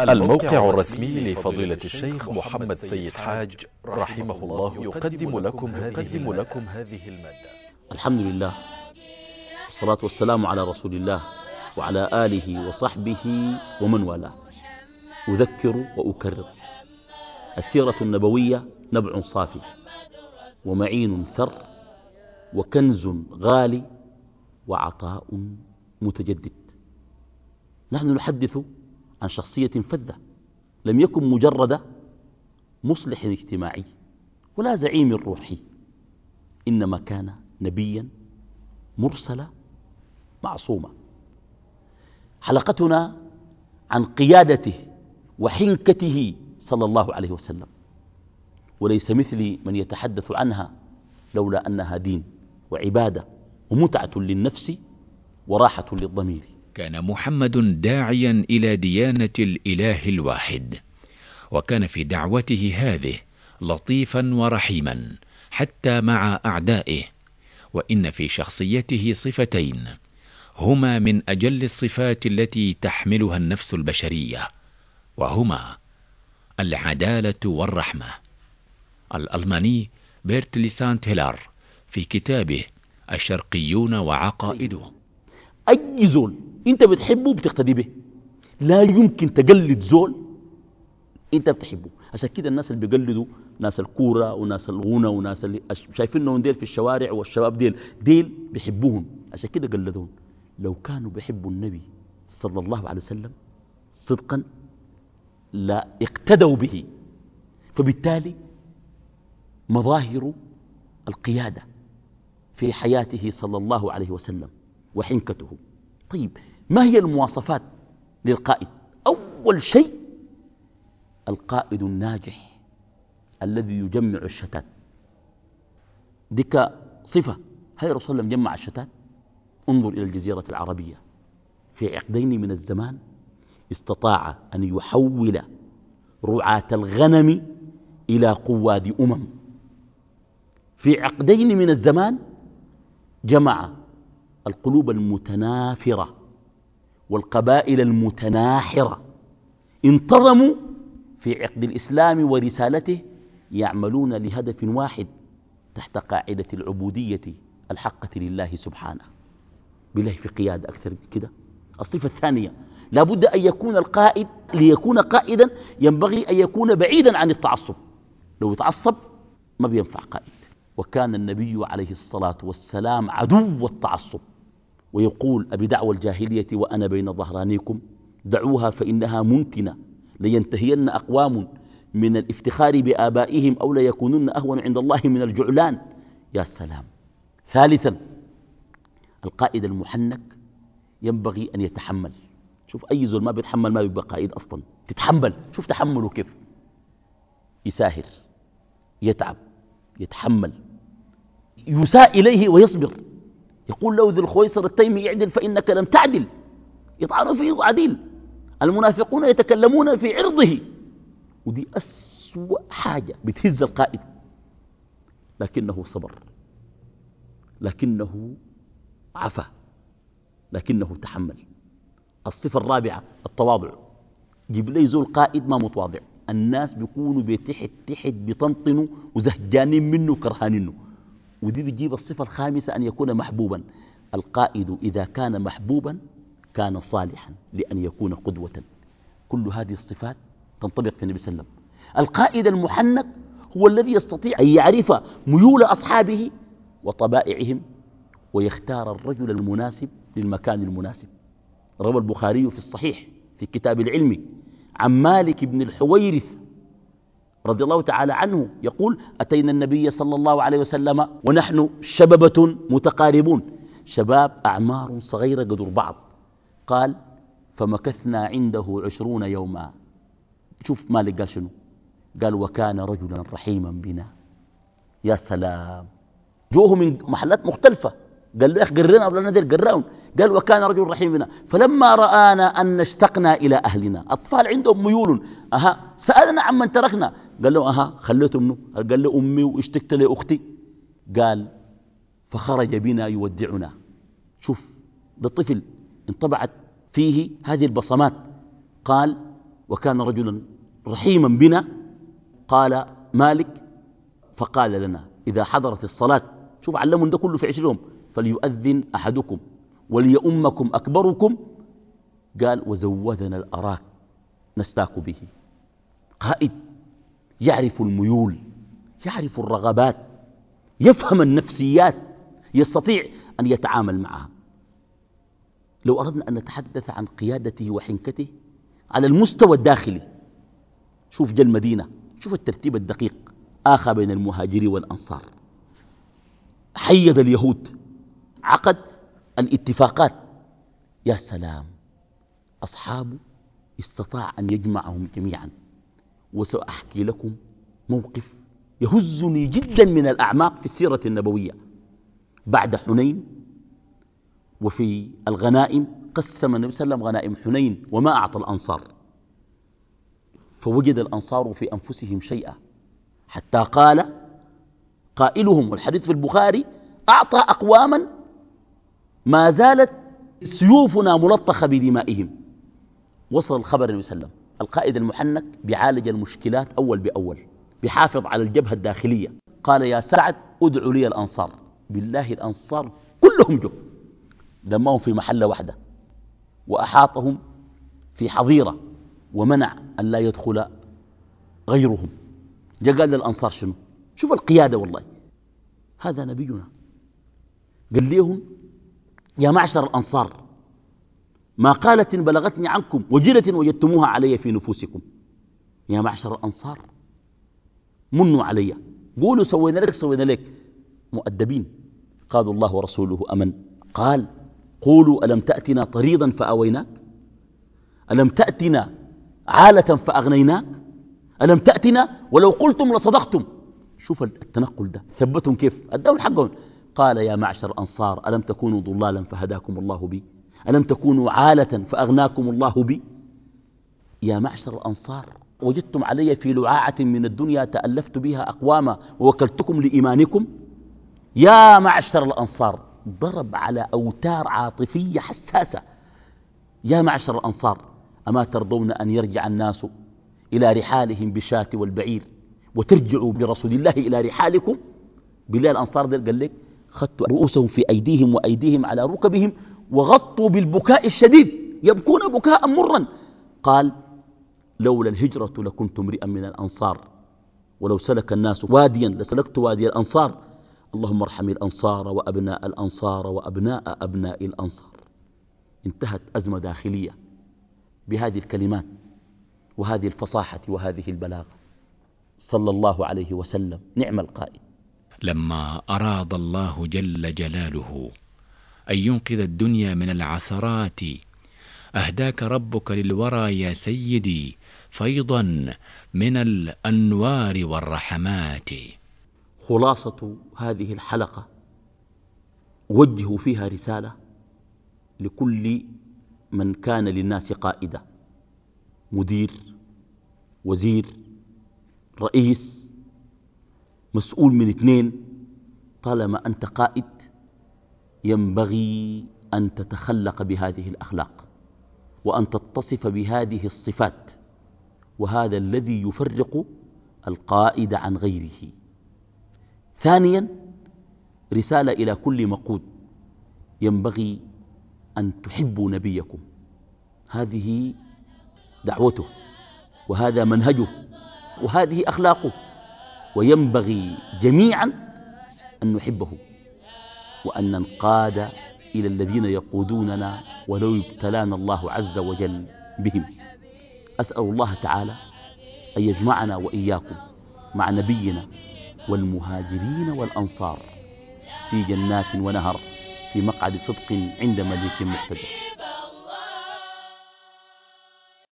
الموقع الرسمي لفضيلة الشيخ محمد سيد حاج رحمه الله يقدم لكم هذه, لكم هذه المادة. الحمد لله. والصلاة والسلام على رسول الله وعلى آله وصحبه ومن والاه. أذكر وأكرر. السيرة النبوية نبع صافي ومعين ثر وكنز غالي وعطاء متجدد. نحن نحدث عن شخصية فذة لم يكن مجرد مصلح اجتماعي ولا زعيم روحي إنما كان نبيا مرسلا معصوما. حلقتنا عن قيادته وحنكته صلى الله عليه وسلم وليس مثلي من يتحدث عنها لولا أنها دين وعبادة ومتعة للنفس وراحة للضمير. كان محمد داعيا إلى ديانة الإله الواحد وكان في دعوته هذه لطيفا ورحيما حتى مع أعدائه وإن في شخصيته صفتين هما من أجل الصفات التي تحملها النفس البشرية وهما العدالة والرحمة. الألماني بيرتلي سانت هيلار في كتابه الشرقيون وعقائدهم أي زول أنت بتحبه بتقتدي به. لا يمكن تقلد زول أنت بتحبه. عشان كده الناس اللي بيقلدوا ناس الكورة وناس الغنى وناس اللي شايفينهم ديل في الشوارع والشباب ديل ديل بيحبوهم. عشان كده قلدوهم لو كانوا بيحبوا النبي صلى الله عليه وسلم صدقا لا اقتدوا به. فبالتالي مظاهر القيادة في حياته صلى الله عليه وسلم وحنكته. طيب ما هي المواصفات للقائد؟ أول شيء القائد الناجح الذي يجمع الشتات. ديك صفة. هل الرسول الله جمع الشتات. انظر إلى الجزيرة العربية. في عقدين من الزمان استطاع أن يحول رعاة الغنم إلى قواد أمم. في عقدين من الزمان جمع القلوب المتنافرة والقبائل المتناحرة. انتظموا في عقد الإسلام ورسالته يعملون لهدف واحد تحت قاعدة العبودية الحقة لله سبحانه. بالله في قيادة أكثر من كده. الصفة الثانية لا بد أن يكون القائد ليكون قائدا ينبغي أن يكون بعيدا عن التعصب. لو يتعصب ما بينفع قائد. وكان النبي عليه الصلاة والسلام عدو التعصب. ويقول أبي دعوى الجاهلية وأنا بين ظهرانيكم دعوها فإنها ممكنة لينتهين أقوام من الافتخار بآبائهم أو ليكونن أهون عند الله من الجعلان. يا سلام. ثالثا القائد المحنك ينبغي أن يتحمل. شوف أي زول ما بيتحمل ما بيبقى قائد أصلا. تتحمل. شوف تحمله كيف. يساهر يتعب يتحمل يساء إليه ويصبر. يقول له ذي الخويصر التيمي يعدل فإنك لم تعدل. يطعن فيه عديل. المنافقون يتكلمون في عرضه. ودي أسوأ حاجة بتهز القائد. لكنه صبر. لكنه عفى لكنه تحمل. الصفة الرابعة التواضع. جيب لي زول قائد ما متواضع. الناس بيكونوا بتحت تحت بيطنطنوا وزهجانين منه وكرهانينه. ودي بتجيب الصفة الخامسة أن يكون محبوبا. القائد إذا كان محبوبا كان صالحا لأن يكون قدوة. كل هذه الصفات تنطبق في النبي صلى الله عليه وسلم. القائد المحنك هو الذي يستطيع أن يعرف ميول أصحابه وطبائعهم ويختار الرجل المناسب للمكان المناسب. روى البخاري في الصحيح في كتاب العلم عن مالك بن الحويرث رضي الله تعالى عنه يقول أتينا النبي صلى الله عليه وسلم ونحن شببة متقاربون. شباب أعمار صغيرة قدر بعض. قال فمكثنا عنده عشرون يوما. شوف مالك قال شنو؟ قال وكان رجلا رحيما بنا. يا سلام. جوه من محلات مختلفة. قال له يا أخي قرينا ولا ندير قراهم. قال وكان رجل رحيم بنا. فلما رآنا أن اشتقنا إلى أهلنا. أطفال عندهم ميول. أها سألنا عمن تركنا. قال له أها خليته منه. قال له أمي وإشتقت لأختي. قال فخرج بنا يودعنا. شوف ده الطفل انطبعت فيه هذه البصمات. قال وكان رجلا رحيما بنا. قال مالك؟ فقال لنا إذا حضرت الصلاة شوف علموا ده كله في عشرهم فليؤذن أحدكم وليؤمكم أكبركم. قال وزودنا الأراك نستاك به. قائد. يعرف الميول يعرف الرغبات يفهم النفسيات يستطيع أن يتعامل معها. لو أردنا أن نتحدث عن قيادته وحنكته على المستوى الداخلي شوف جا المدينة شوف الترتيب الدقيق آخى بين المهاجرين والأنصار. حيد اليهود عقد الاتفاقات. يا سلام أصحابه استطاع أن يجمعهم جميعا. وسأحكي لكم موقف يهزني جدا من الأعماق في السيرة النبوية. بعد حنين وفي الغنائم قسم النبي صلى الله عليه وسلم غنائم حنين وما أعطى الأنصار. فوجد الأنصار في أنفسهم شيئا. حتى قال قائلهم والحديث في البخاري أعطى أقواما ما زالت سيوفنا ملطخة بدمائهم. وصل الخبر النبي صلى الله عليه وسلم. القائد المحنك بيعالج المشكلات أول بأول بيحافظ على الجبهة الداخلية. قال يا سعد ادعوا لي الأنصار. بالله الأنصار كلهم جو لماهم في محلة واحدة وأحاطهم في حظيرة ومنع أن لا يدخل غيرهم. جاء قال للأنصار شنو؟ شوف القيادة والله. هذا نبينا. قال لهم يا معشر الأنصار ما قالت بلغتني عنكم وجلة وجدتموها علي في نفوسكم. يا معشر الأنصار منوا علي. قولوا سوينا لك سوينا لك. مؤدبين. قالوا الله ورسوله أمن. قال قولوا ألم تأتنا طريضا فأويناك؟ ألم تأتنا عالة فأغنيناك؟ ألم تأتنا ولو قلتم لصدقتم؟ شوف التنقل ده. ثبتهم كيف؟ أداهم حقهم قال يا معشر الأنصار ألم تكونوا ضلالا فهداكم الله بي؟ ألم تكونوا عالة فأغناكم الله بي؟ يا معشر الأنصار وجدتم علي في لعاعة من الدنيا تألفت بها أقواما ووكلتكم لإيمانكم؟ يا معشر الأنصار ضرب على أوتار عاطفية حساسة. يا معشر الأنصار أما ترضون أن يرجع الناس إلى رحالهم بالشاة والبعير وترجعوا برسول الله إلى رحالكم؟ بالله الأنصار قال لك خدتوا رؤوسهم في أيديهم وأيديهم على ركبهم وغطوا بالبكاء الشديد يبكون بكاء مرا. قال لولا الهجرة لكنت امرئا من الأنصار. ولو سلك الناس واديا لسلكت وادي الأنصار. اللهم ارحم الأنصار وأبناء الأنصار وأبناء أبناء الأنصار. انتهت أزمة داخلية بهذه الكلمات وهذه الفصاحة وهذه البلاغة. صلى الله عليه وسلم. نعم القائد لما أراد الله جل جلاله أن ينقذ الدنيا من العثرات. أهداك ربك للورى يا سيدي فيضا من الأنوار والرحمات. خلاصة هذه الحلقة. وجهوا فيها رسالة لكل من كان للناس قائدة مدير وزير رئيس مسؤول من اثنين طالما أنت قائد ينبغي أن تتخلق بهذه الأخلاق وأن تتصف بهذه الصفات وهذا الذي يفرق القائد عن غيره. ثانيا رسالة إلى كل مقود. ينبغي أن تحبوا نبيكم. هذه دعوته وهذا منهجه وهذه أخلاقه. وينبغي جميعا أن نحبه. وأن ننقاد إلى الذين يقودوننا ولو ابتلانا الله عز وجل بهم. أسأل الله تعالى أن يجمعنا وإياكم مع نبينا والمهاجرين والأنصار في جنات ونهر في مقعد صدق عند مليك مقتدر.